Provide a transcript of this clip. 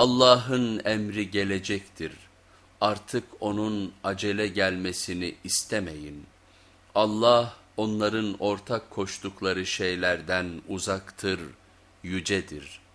Allah'ın emri gelecektir. Artık onun acele gelmesini istemeyin. Allah onların ortak koştukları şeylerden uzaktır, yücedir.''